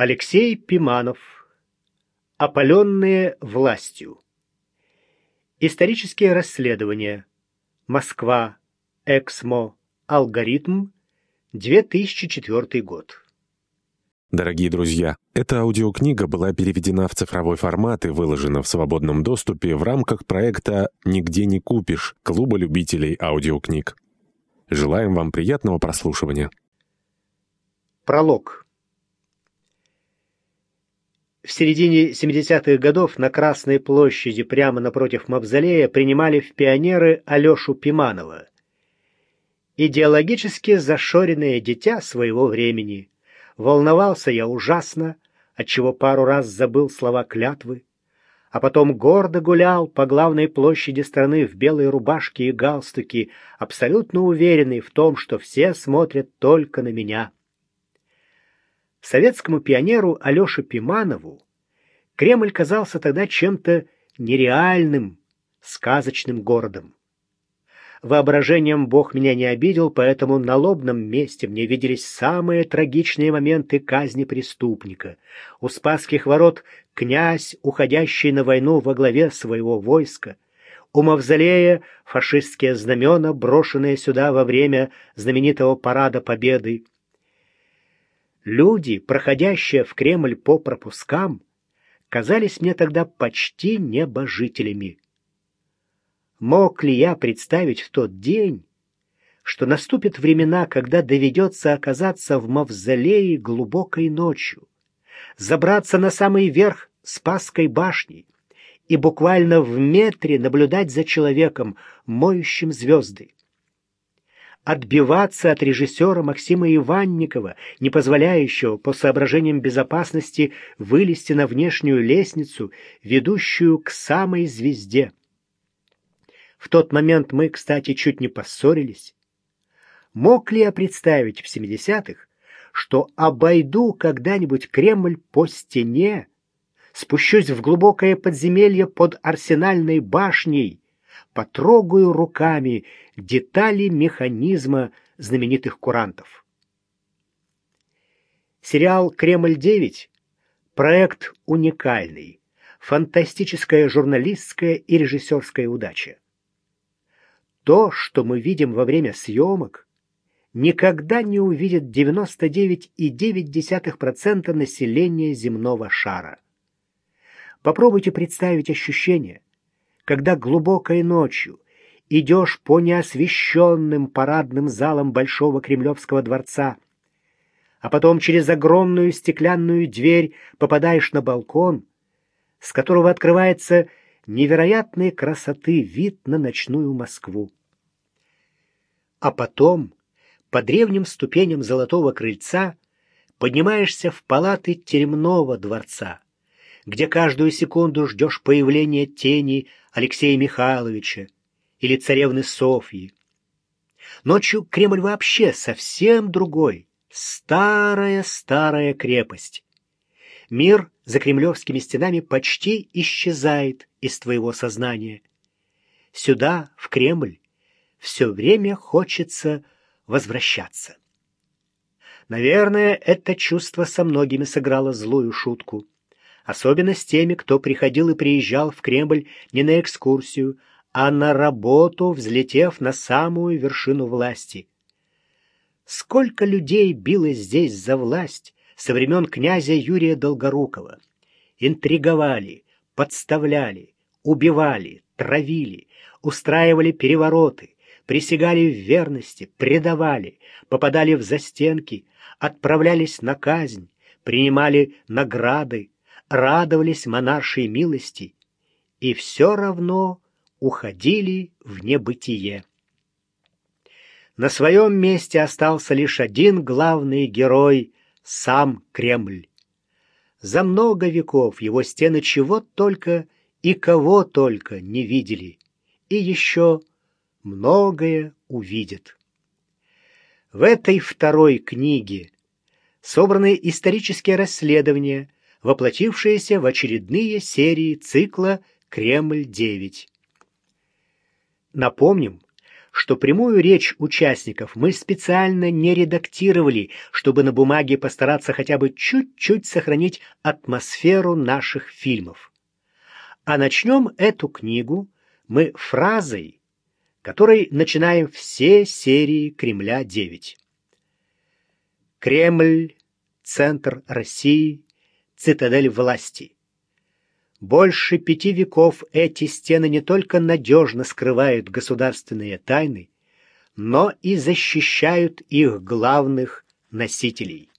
Алексей Пиманов. Опаленные властью. Исторические расследования. Москва. Эксмо. Алгоритм. 2004 год. Дорогие друзья, эта аудиокнига была переведена в цифровой формат и выложена в свободном доступе в рамках проекта «Нигде не купишь» Клуба любителей аудиокниг. Желаем вам приятного прослушивания. Пролог. В середине 70-х годов на Красной площади прямо напротив Мавзолея принимали в пионеры Алешу Пиманова. Идеологически зашоренное дитя своего времени. Волновался я ужасно, отчего пару раз забыл слова клятвы, а потом гордо гулял по главной площади страны в белой рубашке и галстуке, абсолютно уверенный в том, что все смотрят только на меня. Советскому пионеру Алёше Пиманову Кремль казался тогда чем-то нереальным, сказочным городом. Воображением Бог меня не обидел, поэтому на лобном месте мне виделись самые трагичные моменты казни преступника. У Спасских ворот князь, уходящий на войну во главе своего войска. У мавзолея фашистские знамена, брошенные сюда во время знаменитого парада Победы. Люди, проходящие в Кремль по пропускам, казались мне тогда почти небожителями. Мог ли я представить в тот день, что наступят времена, когда доведется оказаться в мавзолее глубокой ночью, забраться на самый верх Спасской башни и буквально в метре наблюдать за человеком, моющим звезды? Отбиваться от режиссера Максима Иванникова, не позволяющего по соображениям безопасности вылезти на внешнюю лестницу, ведущую к самой звезде. В тот момент мы, кстати, чуть не поссорились. Мог ли я представить в 70-х, что обойду когда-нибудь Кремль по стене, спущусь в глубокое подземелье под арсенальной башней, потрогаю руками детали механизма знаменитых курантов. Сериал «Кремль-9» — проект уникальный, фантастическая журналистская и режиссерская удача. То, что мы видим во время съемок, никогда не увидит 99,9% населения земного шара. Попробуйте представить ощущение, когда глубокой ночью идешь по неосвещенным парадным залам Большого Кремлевского дворца, а потом через огромную стеклянную дверь попадаешь на балкон, с которого открывается невероятной красоты вид на ночную Москву. А потом по древним ступеням золотого крыльца поднимаешься в палаты теремного дворца, где каждую секунду ждешь появления тени Алексея Михайловича или царевны Софьи. Ночью Кремль вообще совсем другой, старая-старая крепость. Мир за кремлевскими стенами почти исчезает из твоего сознания. Сюда, в Кремль, все время хочется возвращаться. Наверное, это чувство со многими сыграло злую шутку особенно с теми, кто приходил и приезжал в Кремль не на экскурсию, а на работу, взлетев на самую вершину власти. Сколько людей билось здесь за власть со времен князя Юрия Долгорукова. Интриговали, подставляли, убивали, травили, устраивали перевороты, присягали в верности, предавали, попадали в застенки, отправлялись на казнь, принимали награды, радовались монаршей милости и все равно уходили в небытие. На своем месте остался лишь один главный герой — сам Кремль. За много веков его стены чего только и кого только не видели, и еще многое увидят. В этой второй книге собраны исторические расследования, воплотившееся в очередные серии цикла «Кремль-9». Напомним, что прямую речь участников мы специально не редактировали, чтобы на бумаге постараться хотя бы чуть-чуть сохранить атмосферу наших фильмов. А начнем эту книгу мы фразой, которой начинаем все серии Кремля-9. Кремль, центр России, цитадель власти. Больше пяти веков эти стены не только надежно скрывают государственные тайны, но и защищают их главных носителей.